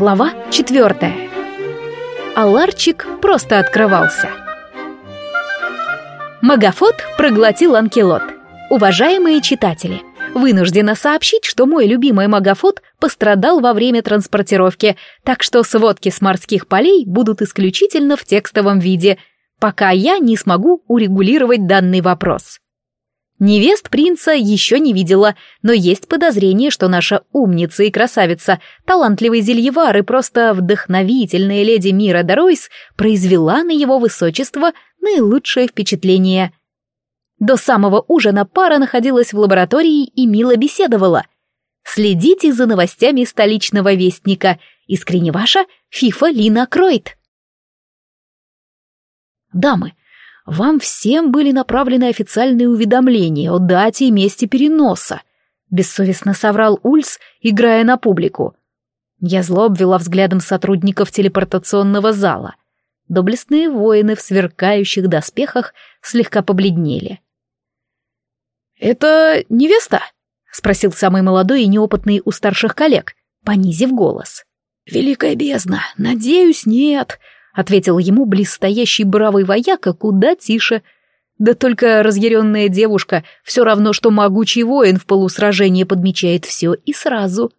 Глава четвертая. Аларчик просто открывался. Магафот проглотил анкелот. Уважаемые читатели, вынуждена сообщить, что мой любимый магафот пострадал во время транспортировки, так что сводки с морских полей будут исключительно в текстовом виде, пока я не смогу урегулировать данный вопрос. Невест принца еще не видела, но есть подозрение, что наша умница и красавица, талантливый зельевар и просто вдохновительная леди Мира Доройс произвела на его высочество наилучшее впечатление. До самого ужина пара находилась в лаборатории и мило беседовала. Следите за новостями столичного вестника. Искренне ваша Фифа Лина Кройт. Дамы, вам всем были направлены официальные уведомления о дате и месте переноса. Бессовестно соврал Ульс, играя на публику. Я зло обвела взглядом сотрудников телепортационного зала. Доблестные воины в сверкающих доспехах слегка побледнели. «Это невеста?» — спросил самый молодой и неопытный у старших коллег, понизив голос. «Великая бездна, надеюсь, нет», — ответил ему близстоящий бравый вояка куда тише. Да только разъяренная девушка все равно, что могучий воин в полусражении подмечает все и сразу.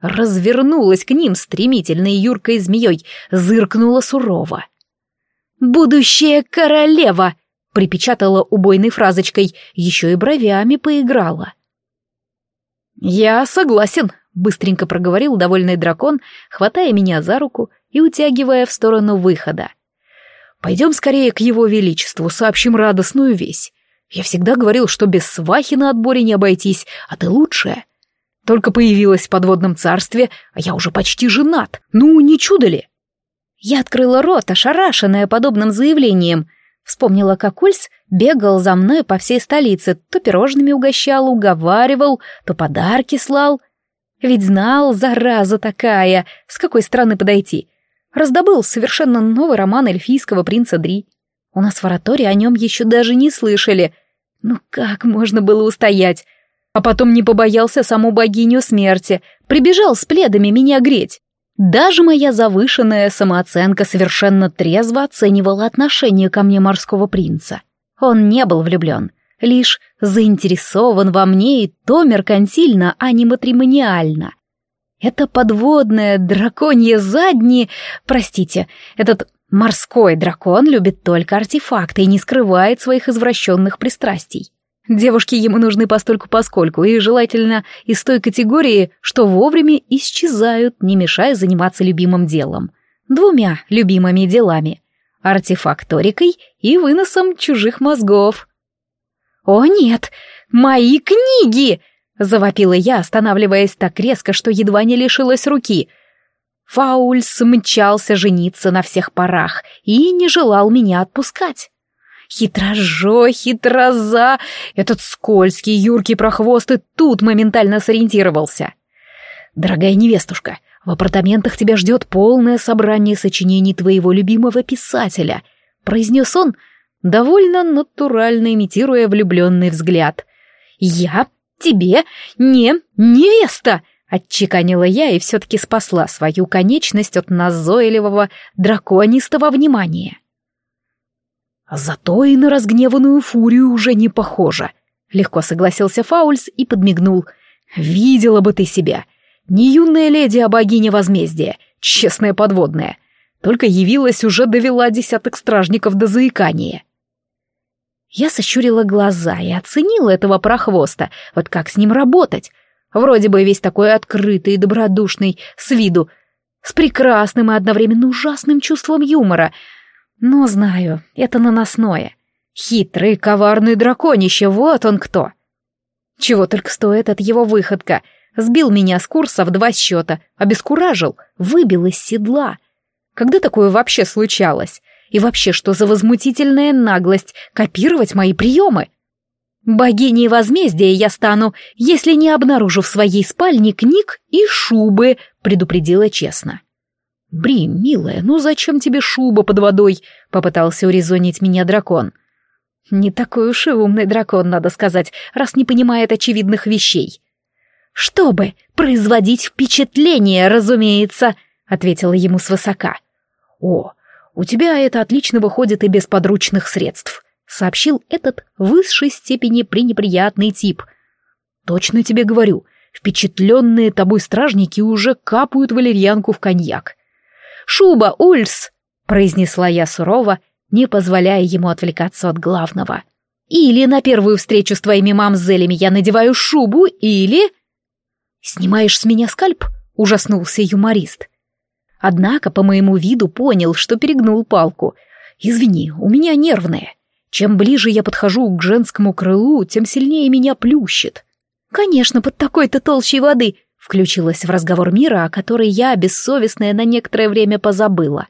Развернулась к ним стремительной юркой змеей, зыркнула сурово. «Будущая королева!» — припечатала убойной фразочкой, еще и бровями поиграла. «Я согласен», — быстренько проговорил довольный дракон, хватая меня за руку и утягивая в сторону выхода. «Пойдем скорее к его величеству, сообщим радостную весть. Я всегда говорил, что без свахи на отборе не обойтись, а ты лучшая. Только появилась в подводном царстве, а я уже почти женат. Ну, не чудо ли?» Я открыла рот, ошарашенная подобным заявлением. Вспомнила, как Ульс бегал за мной по всей столице, то пирожными угощал, уговаривал, то подарки слал. Ведь знал, зараза такая, с какой стороны подойти. Раздобыл совершенно новый роман эльфийского принца Дри. У нас в оратории о нем еще даже не слышали. Ну как можно было устоять? А потом не побоялся саму богиню смерти, прибежал с пледами меня греть. Даже моя завышенная самооценка совершенно трезво оценивала отношение ко мне морского принца. Он не был влюблен, лишь заинтересован во мне и то меркантильно, а не матримониально. Это подводное драконье задние... Простите, этот морской дракон любит только артефакты и не скрывает своих извращенных пристрастий. Девушки ему нужны постольку-поскольку, и желательно из той категории, что вовремя исчезают, не мешая заниматься любимым делом. Двумя любимыми делами — артефакторикой и выносом чужих мозгов. «О нет, мои книги!» Завопила я, останавливаясь так резко, что едва не лишилась руки. Фаульс мчался жениться на всех парах и не желал меня отпускать. Хитрожо, хитроза, этот скользкий, юркий прохвост и тут моментально сориентировался. «Дорогая невестушка, в апартаментах тебя ждет полное собрание сочинений твоего любимого писателя», произнес он, довольно натурально имитируя влюбленный взгляд. «Я тебе не невеста!» Отчеканила я и все-таки спасла свою конечность от назойливого драконистого внимания. «Зато и на разгневанную фурию уже не похоже», — легко согласился Фаульс и подмигнул. «Видела бы ты себя. Не юная леди, а богиня возмездия, честная подводная. Только явилась, уже довела десяток стражников до заикания». Я сощурила глаза и оценила этого прохвоста. Вот как с ним работать? Вроде бы весь такой открытый и добродушный, с виду, с прекрасным и одновременно ужасным чувством юмора. Но знаю, это наносное. Хитрый, коварный драконище, вот он кто. Чего только стоит от его выходка. Сбил меня с курса в два счета, обескуражил, выбил из седла. Когда такое вообще случалось? И вообще, что за возмутительная наглость копировать мои приемы? Богиней возмездия я стану, если не обнаружу в своей спальне книг и шубы, предупредила честно. «Бри, милая, ну зачем тебе шуба под водой?» — попытался урезонить меня дракон. Не такой уж и умный дракон, надо сказать, раз не понимает очевидных вещей. «Чтобы производить впечатление, разумеется», ответила ему свысока. О, у тебя это отлично выходит и без подручных средств, сообщил этот в высшей степени пренеприятный тип. Точно тебе говорю, впечатленные тобой стражники уже капают валерьянку в коньяк. «Шуба, Ульс!» — произнесла я сурово, не позволяя ему отвлекаться от главного. «Или на первую встречу с твоими мамзелями я надеваю шубу, или...» «Снимаешь с меня скальп?» — ужаснулся юморист. Однако по моему виду понял, что перегнул палку. «Извини, у меня нервное. Чем ближе я подхожу к женскому крылу, тем сильнее меня плющит». «Конечно, под такой-то толщей воды», — включилась в разговор мира, о которой я, бессовестная, на некоторое время позабыла.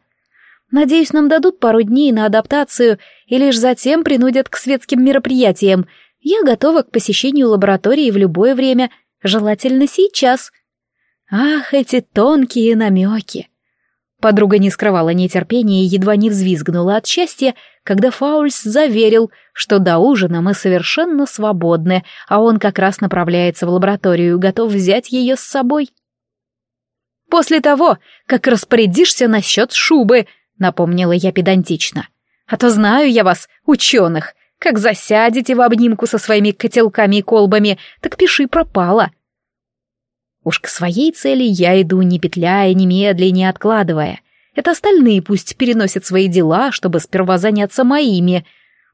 «Надеюсь, нам дадут пару дней на адаптацию и лишь затем принудят к светским мероприятиям. Я готова к посещению лаборатории в любое время, желательно сейчас». Ах, эти тонкие намеки! Подруга не скрывала нетерпения и едва не взвизгнула от счастья, когда Фаульс заверил, что до ужина мы совершенно свободны, а он как раз направляется в лабораторию, готов взять ее с собой. «После того, как распорядишься насчет шубы», — напомнила я педантично. «А то знаю я вас, ученых, как засядете в обнимку со своими котелками и колбами, так пиши пропало». Уж к своей цели я иду не петляя, не медля, не откладывая. Это остальные пусть переносят свои дела, чтобы сперва заняться моими.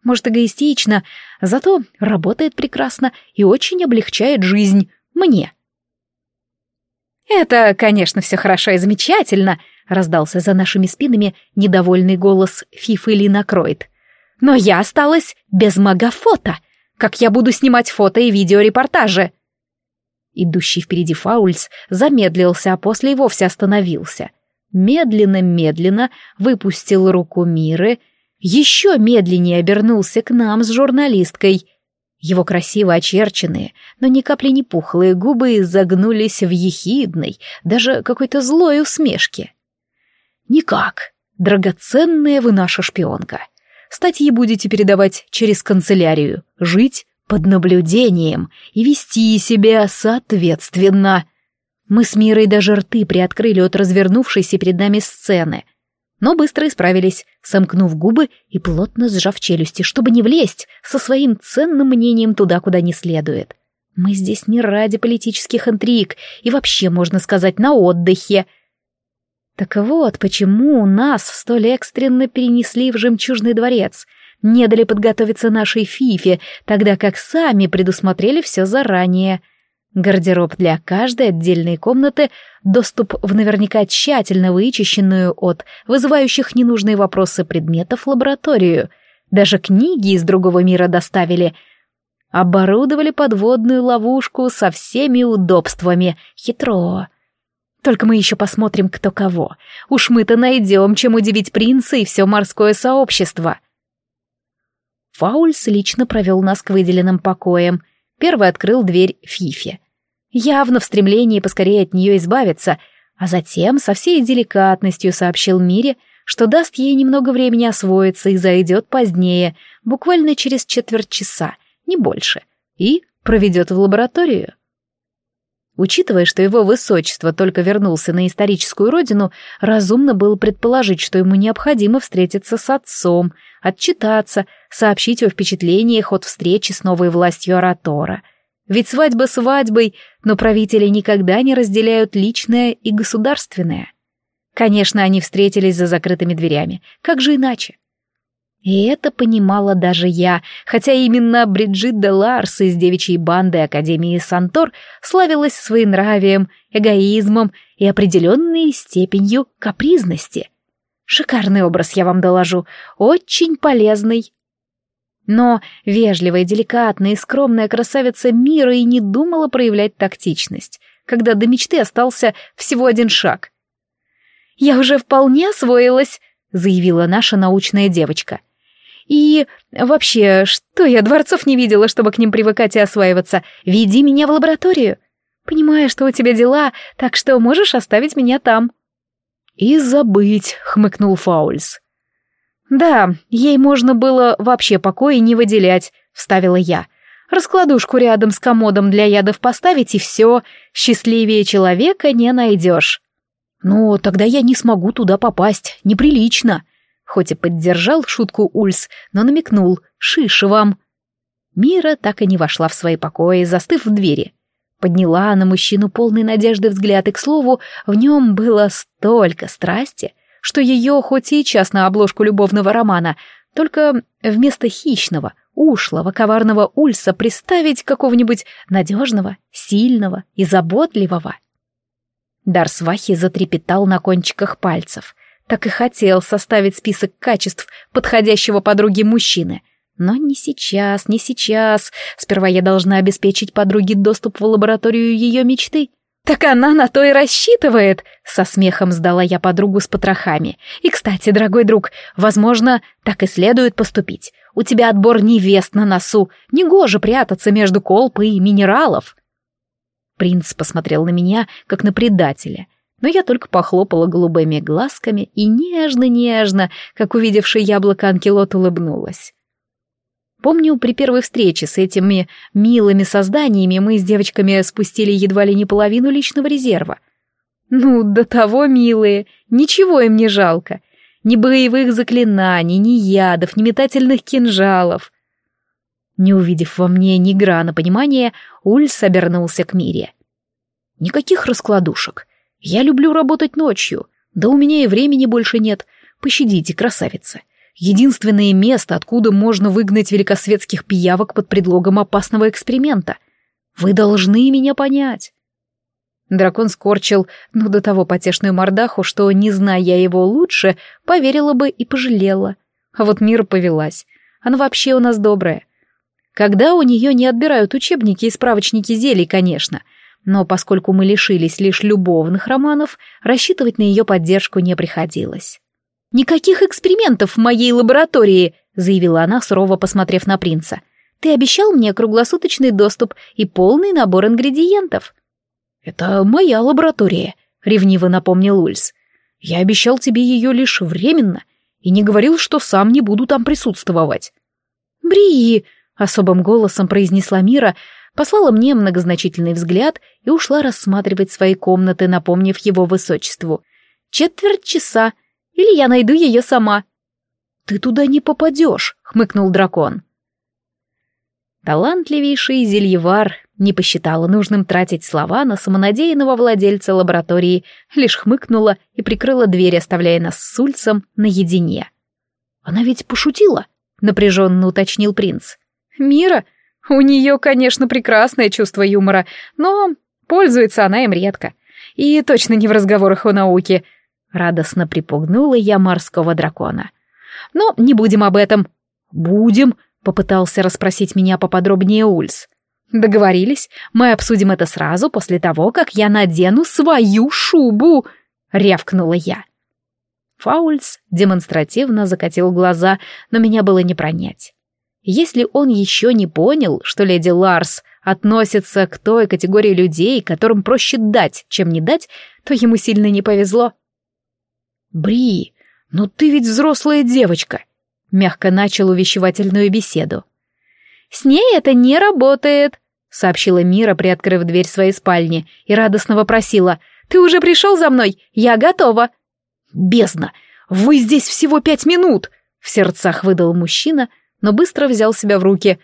Может, эгоистично, зато работает прекрасно и очень облегчает жизнь мне. «Это, конечно, все хорошо и замечательно», — раздался за нашими спинами недовольный голос Фифы Лина Кроид. «Но я осталась без магафото. Как я буду снимать фото и видеорепортажи?» Идущий впереди Фаульс замедлился, а после и вовсе остановился. Медленно-медленно выпустил руку Миры, еще медленнее обернулся к нам с журналисткой. Его красиво очерченные, но ни капли не пухлые губы загнулись в ехидной, даже какой-то злой усмешке. «Никак, драгоценная вы наша шпионка. Статьи будете передавать через канцелярию, жить под наблюдением и вести себя соответственно. Мы с Мирой даже рты приоткрыли от развернувшейся перед нами сцены, но быстро исправились, сомкнув губы и плотно сжав челюсти, чтобы не влезть со своим ценным мнением туда, куда не следует. Мы здесь не ради политических интриг и вообще, можно сказать, на отдыхе. Так вот, почему нас столь экстренно перенесли в жемчужный дворец — не дали подготовиться нашей Фифе, тогда как сами предусмотрели все заранее. Гардероб для каждой отдельной комнаты, доступ в наверняка тщательно вычищенную от вызывающих ненужные вопросы предметов лабораторию. Даже книги из другого мира доставили. Оборудовали подводную ловушку со всеми удобствами. Хитро. Только мы еще посмотрим, кто кого. Уж мы-то найдем, чем удивить принца и все морское сообщество. Фаульс лично провел нас к выделенным покоям. Первый открыл дверь Фифе. Явно в стремлении поскорее от нее избавиться, а затем со всей деликатностью сообщил Мире, что даст ей немного времени освоиться и зайдет позднее, буквально через четверть часа, не больше, и проведет в лабораторию. Учитывая, что его высочество только вернулся на историческую родину, разумно было предположить, что ему необходимо встретиться с отцом, отчитаться, сообщить о впечатлениях от встречи с новой властью Аратора. Ведь свадьба свадьбой, но правители никогда не разделяют личное и государственное. Конечно, они встретились за закрытыми дверями, как же иначе? И это понимала даже я, хотя именно Бриджит де Ларс из девичьей банды Академии Сантор славилась своенравием, эгоизмом и определенной степенью капризности. Шикарный образ, я вам доложу, очень полезный. Но вежливая, деликатная и скромная красавица мира и не думала проявлять тактичность, когда до мечты остался всего один шаг. «Я уже вполне освоилась», — заявила наша научная девочка — и вообще, что я дворцов не видела, чтобы к ним привыкать и осваиваться? Веди меня в лабораторию. Понимаю, что у тебя дела, так что можешь оставить меня там. И забыть, хмыкнул Фаульс. Да, ей можно было вообще покоя не выделять, вставила я. Раскладушку рядом с комодом для ядов поставить, и все, счастливее человека не найдешь. Но тогда я не смогу туда попасть, неприлично. Хоть и поддержал шутку Ульс, но намекнул «Шиша вам». Мира так и не вошла в свои покои, застыв в двери. Подняла на мужчину полный надежды взгляд, и, к слову, в нем было столько страсти, что ее хоть и час на обложку любовного романа, только вместо хищного, ушлого, коварного Ульса представить какого-нибудь надежного, сильного и заботливого. Дар свахи затрепетал на кончиках пальцев. Так и хотел составить список качеств подходящего подруги мужчины. Но не сейчас, не сейчас. Сперва я должна обеспечить подруге доступ в лабораторию ее мечты. «Так она на то и рассчитывает!» Со смехом сдала я подругу с потрохами. «И, кстати, дорогой друг, возможно, так и следует поступить. У тебя отбор невест на носу. Негоже прятаться между колпы и минералов». Принц посмотрел на меня, как на предателя, но я только похлопала голубыми глазками и нежно-нежно, как увидевший яблоко анкелот, улыбнулась. Помню, при первой встрече с этими милыми созданиями мы с девочками спустили едва ли не половину личного резерва. Ну, до того милые, ничего им не жалко. Ни боевых заклинаний, ни ядов, ни метательных кинжалов. Не увидев во мне ни грана понимания, Ульс обернулся к Мире. «Никаких раскладушек. Я люблю работать ночью. Да у меня и времени больше нет. Пощадите, красавица. Единственное место, откуда можно выгнать великосветских пиявок под предлогом опасного эксперимента. Вы должны меня понять. Дракон скорчил, ну до того потешную мордаху, что, не зная его лучше, поверила бы и пожалела. А вот Мира повелась. Она вообще у нас добрая. Когда у нее не отбирают учебники и справочники зелий, конечно. Но поскольку мы лишились лишь любовных романов, рассчитывать на ее поддержку не приходилось. «Никаких экспериментов в моей лаборатории», — заявила она, сурово посмотрев на принца. «Ты обещал мне круглосуточный доступ и полный набор ингредиентов». «Это моя лаборатория», — ревниво напомнил Ульс. «Я обещал тебе ее лишь временно и не говорил, что сам не буду там присутствовать». «Брии!» — особым голосом произнесла Мира, послала мне многозначительный взгляд и ушла рассматривать свои комнаты, напомнив его высочеству. «Четверть часа, или я найду ее сама». «Ты туда не попадешь», — хмыкнул дракон. Талантливейший зельевар не посчитала нужным тратить слова на самонадеянного владельца лаборатории, лишь хмыкнула и прикрыла дверь, оставляя нас с Ульцем наедине. «Она ведь пошутила», — напряженно уточнил принц. «Мира? У нее, конечно, прекрасное чувство юмора, но пользуется она им редко. И точно не в разговорах о науке», Радостно припугнула я морского дракона. Но не будем об этом. Будем, попытался расспросить меня поподробнее Ульс. Договорились, мы обсудим это сразу после того, как я надену свою шубу, рявкнула я. Фаульс демонстративно закатил глаза, но меня было не пронять. Если он еще не понял, что леди Ларс относится к той категории людей, которым проще дать, чем не дать, то ему сильно не повезло. «Бри, ну ты ведь взрослая девочка!» Мягко начал увещевательную беседу. «С ней это не работает», — сообщила Мира, приоткрыв дверь своей спальни, и радостно вопросила. «Ты уже пришел за мной? Я готова». «Бездна! Вы здесь всего пять минут!» — в сердцах выдал мужчина, но быстро взял себя в руки.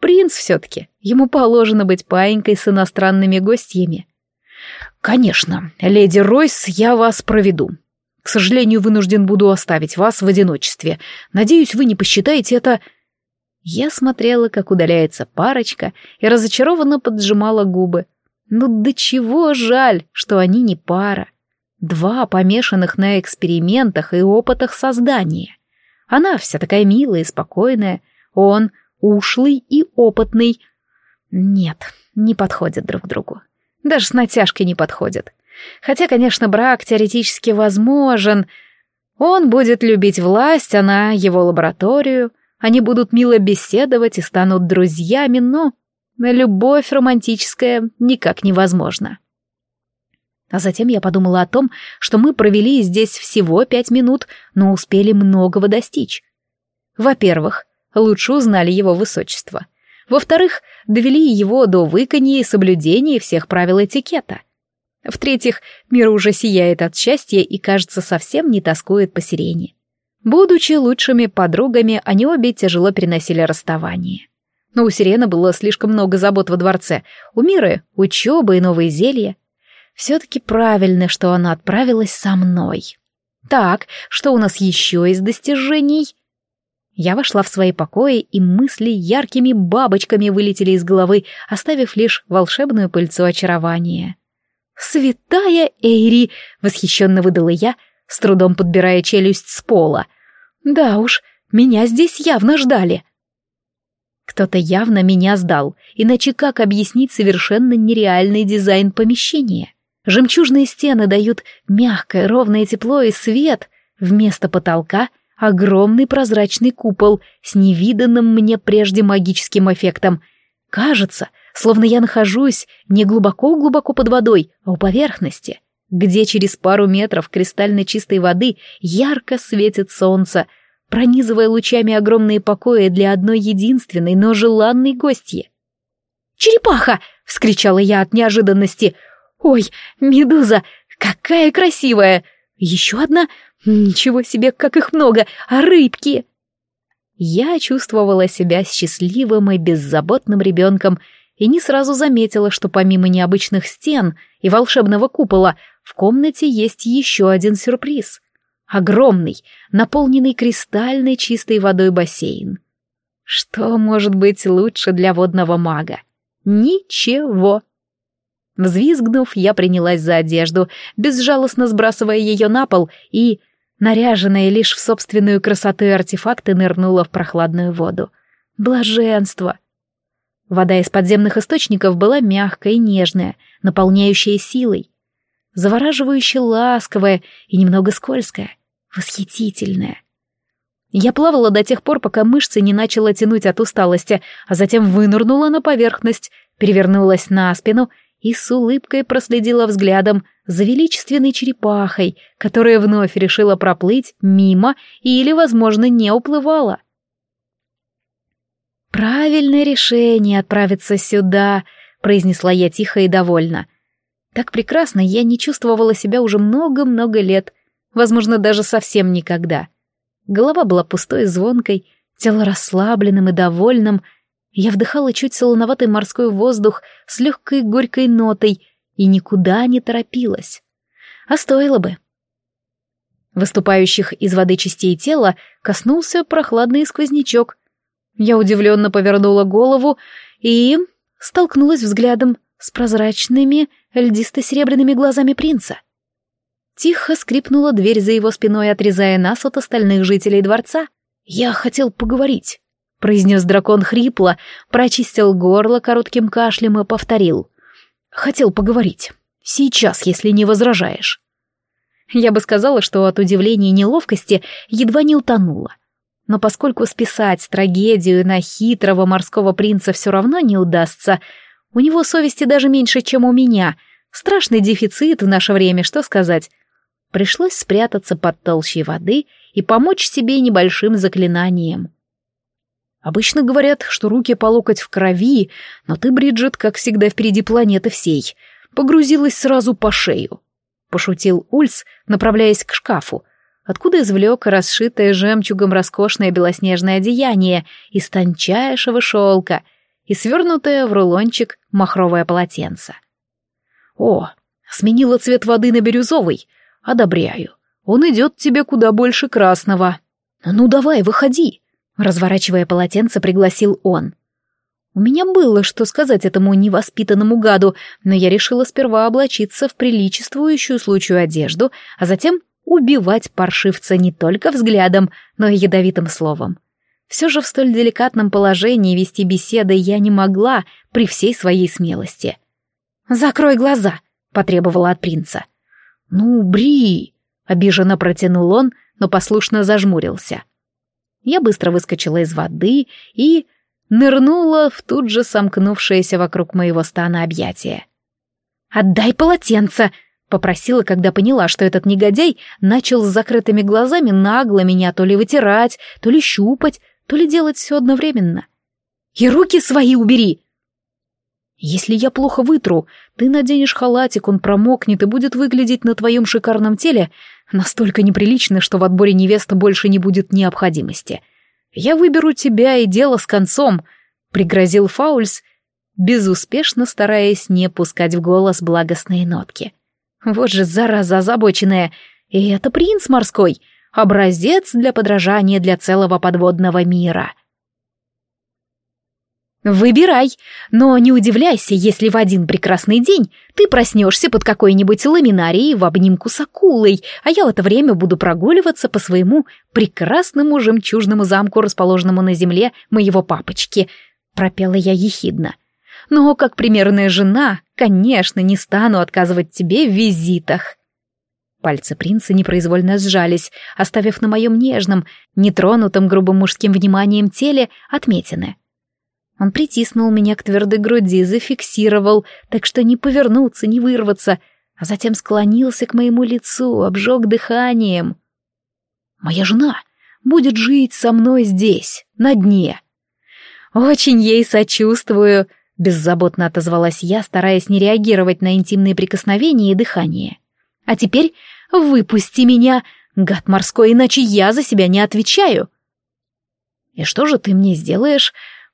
«Принц все-таки, ему положено быть паинькой с иностранными гостями». «Конечно, леди Ройс, я вас проведу. К сожалению, вынужден буду оставить вас в одиночестве. Надеюсь, вы не посчитаете это...» Я смотрела, как удаляется парочка, и разочарованно поджимала губы. Ну до чего жаль, что они не пара. Два помешанных на экспериментах и опытах создания. Она вся такая милая и спокойная, он ушлый и опытный. Нет, не подходят друг другу. Даже с натяжкой не подходят. Хотя, конечно, брак теоретически возможен. Он будет любить власть, она его лабораторию. Они будут мило беседовать и станут друзьями, но любовь романтическая никак невозможна. А затем я подумала о том, что мы провели здесь всего пять минут, но успели многого достичь. Во-первых, лучше узнали его высочество. Во-вторых, довели его до выканья и соблюдения всех правил этикета — В-третьих, мир уже сияет от счастья и, кажется, совсем не тоскует по сирене. Будучи лучшими подругами, они обе тяжело переносили расставание. Но у Сирены было слишком много забот во дворце, у Миры — учеба и новые зелья. Все-таки правильно, что она отправилась со мной. Так, что у нас еще из достижений? Я вошла в свои покои, и мысли яркими бабочками вылетели из головы, оставив лишь волшебную пыльцу очарования. «Святая Эйри!» — восхищенно выдала я, с трудом подбирая челюсть с пола. «Да уж, меня здесь явно ждали». Кто-то явно меня сдал, иначе как объяснить совершенно нереальный дизайн помещения? Жемчужные стены дают мягкое, ровное тепло и свет. Вместо потолка — огромный прозрачный купол с невиданным мне прежде магическим эффектом. Кажется, словно я нахожусь не глубоко-глубоко под водой, а у поверхности, где через пару метров кристально чистой воды ярко светит солнце, пронизывая лучами огромные покои для одной единственной, но желанной гостьи. «Черепаха!» — вскричала я от неожиданности — «Ой, медуза, какая красивая! Еще одна? Ничего себе, как их много! А рыбки!» Я чувствовала себя счастливым и беззаботным ребенком и не сразу заметила, что помимо необычных стен и волшебного купола в комнате есть еще один сюрприз. Огромный, наполненный кристальной чистой водой бассейн. Что может быть лучше для водного мага? Ничего. Взвизгнув, я принялась за одежду, безжалостно сбрасывая ее на пол и, наряженная лишь в собственную красоту и артефакты, нырнула в прохладную воду. Блаженство! Вода из подземных источников была мягкая и нежная, наполняющая силой, завораживающе ласковая и немного скользкая, восхитительная. Я плавала до тех пор, пока мышцы не начала тянуть от усталости, а затем вынырнула на поверхность, перевернулась на спину и с улыбкой проследила взглядом за величественной черепахой, которая вновь решила проплыть мимо или, возможно, не уплывала. «Правильное решение отправиться сюда», — произнесла я тихо и довольно. Так прекрасно я не чувствовала себя уже много-много лет, возможно, даже совсем никогда. Голова была пустой и звонкой, тело расслабленным и довольным, я вдыхала чуть солоноватый морской воздух с легкой горькой нотой и никуда не торопилась. А стоило бы. Выступающих из воды частей тела коснулся прохладный сквознячок. Я удивленно повернула голову и столкнулась взглядом с прозрачными льдисто-серебряными глазами принца. Тихо скрипнула дверь за его спиной, отрезая нас от остальных жителей дворца. Я хотел поговорить произнес дракон хрипло, прочистил горло коротким кашлем и повторил. «Хотел поговорить. Сейчас, если не возражаешь». Я бы сказала, что от удивления и неловкости едва не утонула. Но поскольку списать трагедию на хитрого морского принца все равно не удастся, у него совести даже меньше, чем у меня. Страшный дефицит в наше время, что сказать. Пришлось спрятаться под толщей воды и помочь себе небольшим заклинанием. Обычно говорят, что руки по локоть в крови, но ты, Бриджит, как всегда впереди планеты всей, погрузилась сразу по шею. Пошутил Ульс, направляясь к шкафу, откуда извлек расшитое жемчугом роскошное белоснежное одеяние из тончайшего шелка и свернутое в рулончик махровое полотенце. О, сменила цвет воды на бирюзовый. Одобряю. Он идет тебе куда больше красного. Ну давай, выходи. Разворачивая полотенце, пригласил он. У меня было что сказать этому невоспитанному гаду, но я решила сперва облачиться в приличествующую случаю одежду, а затем убивать паршивца не только взглядом, но и ядовитым словом. Все же в столь деликатном положении вести беседы я не могла при всей своей смелости. «Закрой глаза», — потребовала от принца. «Ну, Бри!» — обиженно протянул он, но послушно зажмурился. Я быстро выскочила из воды и нырнула в тут же сомкнувшееся вокруг моего стана объятие. «Отдай полотенце!» — попросила, когда поняла, что этот негодяй начал с закрытыми глазами нагло меня то ли вытирать, то ли щупать, то ли делать все одновременно. «И руки свои убери!» Если я плохо вытру, ты наденешь халатик, он промокнет и будет выглядеть на твоем шикарном теле настолько неприлично, что в отборе невесты больше не будет необходимости. Я выберу тебя и дело с концом», — пригрозил Фаульс, безуспешно стараясь не пускать в голос благостные нотки. «Вот же зараза озабоченная! И это принц морской, образец для подражания для целого подводного мира!» Выбирай, но не удивляйся, если в один прекрасный день ты проснешься под какой-нибудь ламинарией в обнимку с акулой, а я в это время буду прогуливаться по своему прекрасному жемчужному замку, расположенному на земле моего папочки, пропела я ехидно. Но, как примерная жена, конечно, не стану отказывать тебе в визитах. Пальцы принца непроизвольно сжались, оставив на моем нежном, нетронутом грубым мужским вниманием теле отметины — он притиснул меня к твердой груди, зафиксировал, так что не повернуться, не вырваться, а затем склонился к моему лицу, обжег дыханием. «Моя жена будет жить со мной здесь, на дне». «Очень ей сочувствую», — беззаботно отозвалась я, стараясь не реагировать на интимные прикосновения и дыхание. «А теперь выпусти меня, гад морской, иначе я за себя не отвечаю». «И что же ты мне сделаешь?»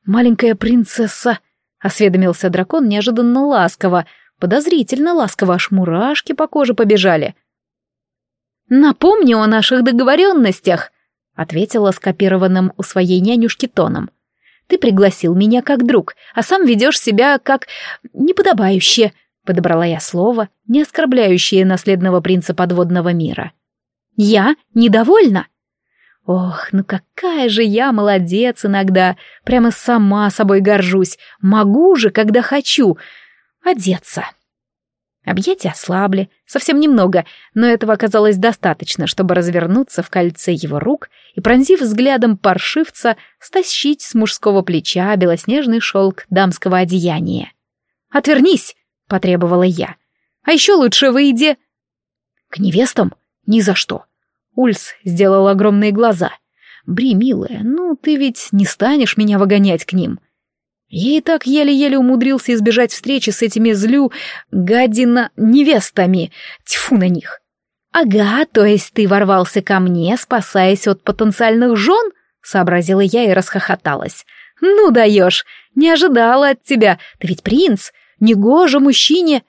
«Маленькая принцесса», — осведомился дракон неожиданно ласково, подозрительно ласково, аж мурашки по коже побежали. «Напомни о наших договоренностях», — ответила скопированным у своей нянюшки тоном. «Ты пригласил меня как друг, а сам ведешь себя как неподобающе», — подобрала я слово, не оскорбляющее наследного принца подводного мира. «Я недовольна», Ох, ну какая же я молодец иногда, прямо сама собой горжусь, могу же, когда хочу, одеться. Объятия ослабли, совсем немного, но этого оказалось достаточно, чтобы развернуться в кольце его рук и, пронзив взглядом паршивца, стащить с мужского плеча белоснежный шелк дамского одеяния. «Отвернись!» — потребовала я. «А еще лучше выйди!» «К невестам? Ни за что!» Ульс сделал огромные глаза. «Бри, милая, ну ты ведь не станешь меня выгонять к ним». Я и так еле-еле умудрился избежать встречи с этими злю гадина невестами. Тьфу на них. «Ага, то есть ты ворвался ко мне, спасаясь от потенциальных жен?» — сообразила я и расхохоталась. «Ну даешь, не ожидала от тебя. Ты ведь принц, негоже мужчине...»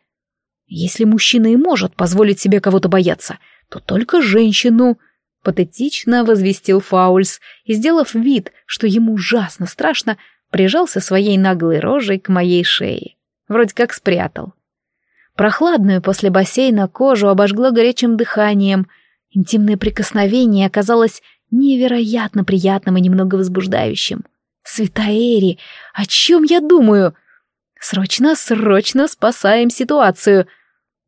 «Если мужчина и может позволить себе кого-то бояться, то только женщину», — патетично возвестил Фаульс и, сделав вид, что ему ужасно страшно, прижался своей наглой рожей к моей шее. Вроде как спрятал. Прохладную после бассейна кожу обожгло горячим дыханием. Интимное прикосновение оказалось невероятно приятным и немного возбуждающим. «Светаэри, о чем я думаю?» «Срочно, срочно спасаем ситуацию!»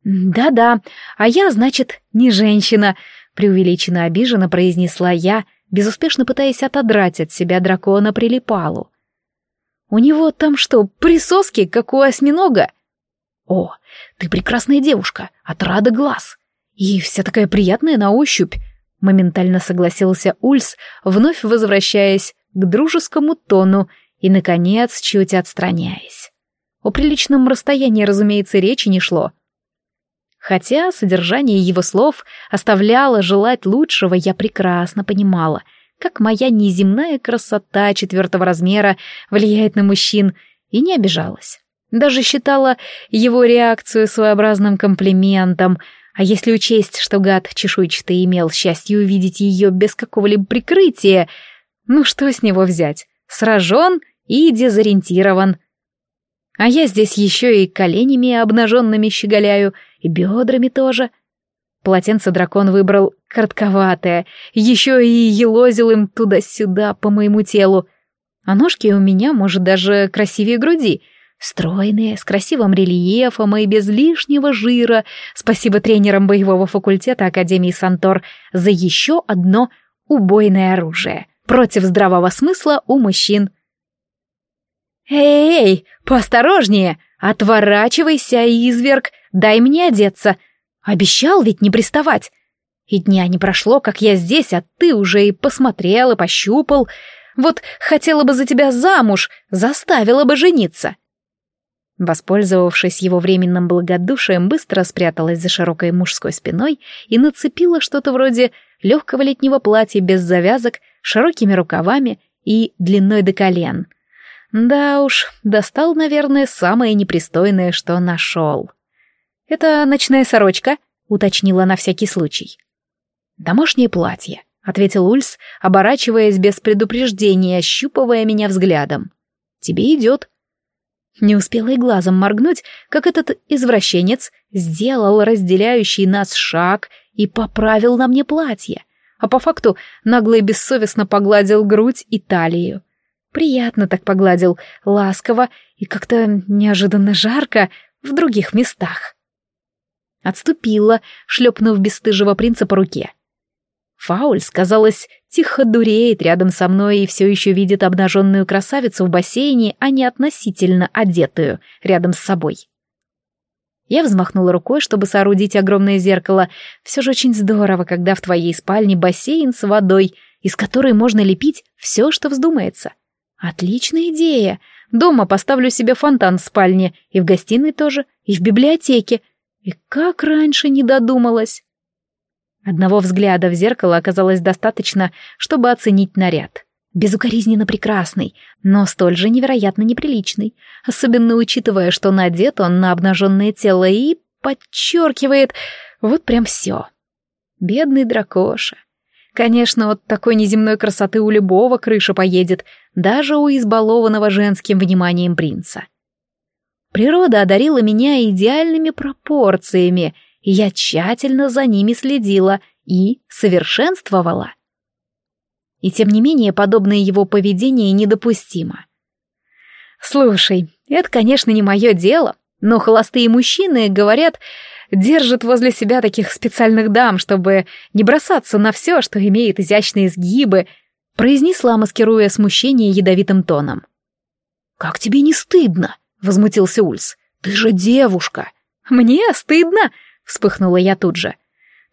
«Да-да, а я, значит, не женщина», — преувеличенно обиженно произнесла я, безуспешно пытаясь отодрать от себя дракона прилипалу. «У него там что, присоски, как у осьминога?» «О, ты прекрасная девушка, отрада глаз. И вся такая приятная на ощупь», — моментально согласился Ульс, вновь возвращаясь к дружескому тону и, наконец, чуть отстраняясь. О приличном расстоянии, разумеется, речи не шло — Хотя содержание его слов оставляло желать лучшего, я прекрасно понимала, как моя неземная красота четвертого размера влияет на мужчин, и не обижалась. Даже считала его реакцию своеобразным комплиментом, а если учесть, что гад чешуйчатый имел счастье увидеть ее без какого-либо прикрытия, ну что с него взять? Сражен и дезориентирован. А я здесь еще и коленями обнаженными щеголяю — и бедрами тоже. Полотенце дракон выбрал коротковатое, еще и елозил им туда-сюда по моему телу. А ножки у меня, может, даже красивее груди. Стройные, с красивым рельефом и без лишнего жира. Спасибо тренерам боевого факультета Академии Сантор за еще одно убойное оружие против здравого смысла у мужчин. «Эй, поосторожнее! Отворачивайся, изверг! Дай мне одеться. Обещал ведь не приставать. И дня не прошло, как я здесь, а ты уже и посмотрел, и пощупал. Вот хотела бы за тебя замуж, заставила бы жениться. Воспользовавшись его временным благодушием, быстро спряталась за широкой мужской спиной и нацепила что-то вроде легкого летнего платья без завязок, широкими рукавами и длиной до колен. Да уж, достал, наверное, самое непристойное, что нашел. «Это ночная сорочка?» — уточнила на всякий случай. «Домашнее платье», — ответил Ульс, оборачиваясь без предупреждения, ощупывая меня взглядом. «Тебе идет». Не успела и глазом моргнуть, как этот извращенец сделал разделяющий нас шаг и поправил на мне платье, а по факту нагло и бессовестно погладил грудь и талию. Приятно так погладил, ласково и как-то неожиданно жарко в других местах. Отступила, шлепнув бесстыжего принца по руке. Фаульс, казалось, тихо дуреет рядом со мной и все еще видит обнаженную красавицу в бассейне, а не относительно одетую рядом с собой. Я взмахнула рукой, чтобы соорудить огромное зеркало. Все же очень здорово, когда в твоей спальне бассейн с водой, из которой можно лепить все, что вздумается. Отличная идея. Дома поставлю себе фонтан в спальне, и в гостиной тоже, и в библиотеке. И как раньше не додумалась. Одного взгляда в зеркало оказалось достаточно, чтобы оценить наряд. Безукоризненно прекрасный, но столь же невероятно неприличный, особенно учитывая, что надет он на обнаженное тело и подчеркивает вот прям все. Бедный дракоша. Конечно, от такой неземной красоты у любого крыша поедет, даже у избалованного женским вниманием принца. Природа одарила меня идеальными пропорциями — и я тщательно за ними следила и совершенствовала. И тем не менее, подобное его поведение недопустимо. Слушай, это, конечно, не мое дело, но холостые мужчины, говорят, держат возле себя таких специальных дам, чтобы не бросаться на все, что имеет изящные изгибы, произнесла, маскируя смущение ядовитым тоном. «Как тебе не стыдно?» — возмутился Ульс. «Ты же девушка!» «Мне стыдно?» вспыхнула я тут же.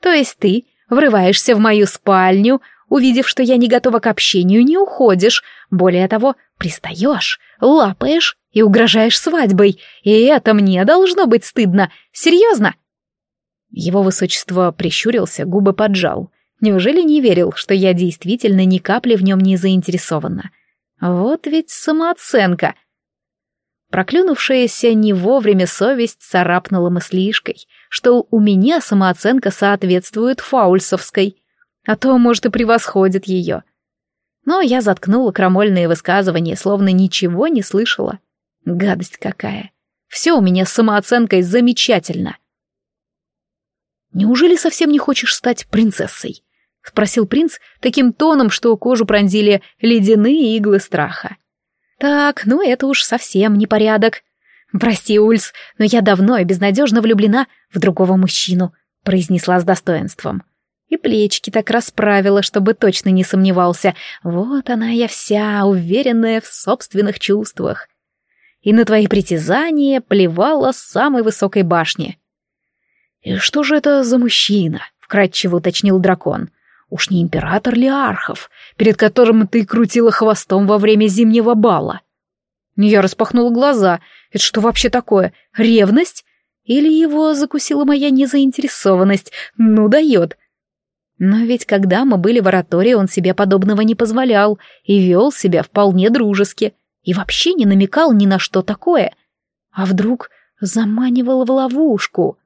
То есть ты врываешься в мою спальню, увидев, что я не готова к общению, не уходишь, более того, пристаешь, лапаешь и угрожаешь свадьбой, и это мне должно быть стыдно. Серьезно? Его высочество прищурился, губы поджал. Неужели не верил, что я действительно ни капли в нем не заинтересована? Вот ведь самооценка — Проклюнувшаяся не вовремя совесть царапнула мыслишкой, что у меня самооценка соответствует фаульсовской, а то, может, и превосходит ее. Но я заткнула крамольные высказывания, словно ничего не слышала. Гадость какая. Все у меня с самооценкой замечательно. «Неужели совсем не хочешь стать принцессой?» — спросил принц таким тоном, что кожу пронзили ледяные иглы страха. Так, ну это уж совсем непорядок. Прости, Ульс, но я давно и безнадежно влюблена в другого мужчину, произнесла с достоинством. И плечики так расправила, чтобы точно не сомневался. Вот она я вся, уверенная в собственных чувствах. И на твои притязания плевала с самой высокой башни. «И что же это за мужчина?» — вкратчиво уточнил дракон. Уж не император ли Архов, перед которым ты крутила хвостом во время зимнего бала? Я распахнула глаза. Это что вообще такое? Ревность? Или его закусила моя незаинтересованность? Ну, дает. Но ведь когда мы были в оратории, он себе подобного не позволял и вел себя вполне дружески, и вообще не намекал ни на что такое. А вдруг заманивал в ловушку?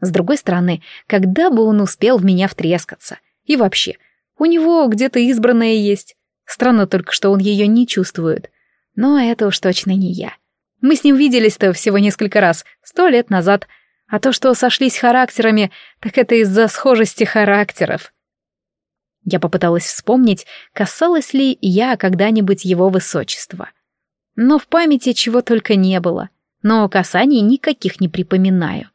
С другой стороны, когда бы он успел в меня втрескаться — и вообще, у него где-то избранная есть. Странно только, что он ее не чувствует. Но это уж точно не я. Мы с ним виделись-то всего несколько раз, сто лет назад. А то, что сошлись характерами, так это из-за схожести характеров. Я попыталась вспомнить, касалась ли я когда-нибудь его высочества. Но в памяти чего только не было. Но касаний никаких не припоминаю.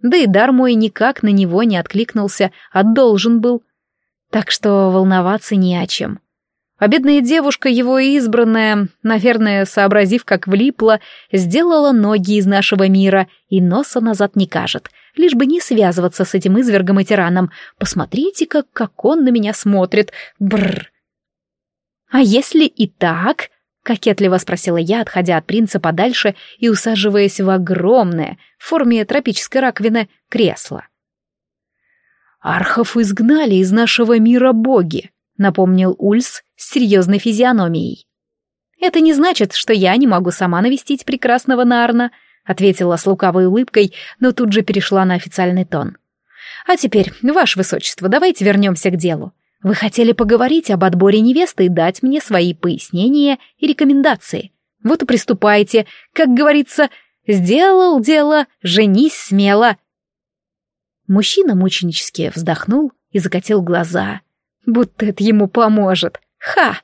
Да и дар мой никак на него не откликнулся, а должен был так что волноваться не о чем. А бедная девушка, его избранная, наверное, сообразив, как влипла, сделала ноги из нашего мира и носа назад не кажет, лишь бы не связываться с этим извергом и тираном. Посмотрите-ка, как он на меня смотрит. Бррр. А если и так? Кокетливо спросила я, отходя от принца подальше и усаживаясь в огромное, в форме тропической раковины, кресло. «Архов изгнали из нашего мира боги», — напомнил Ульс с серьезной физиономией. «Это не значит, что я не могу сама навестить прекрасного Нарна», — ответила с лукавой улыбкой, но тут же перешла на официальный тон. «А теперь, ваше высочество, давайте вернемся к делу. Вы хотели поговорить об отборе невесты и дать мне свои пояснения и рекомендации. Вот и приступайте. Как говорится, сделал дело, женись смело. Мужчина мученически вздохнул и закатил глаза. Будто это ему поможет. Ха!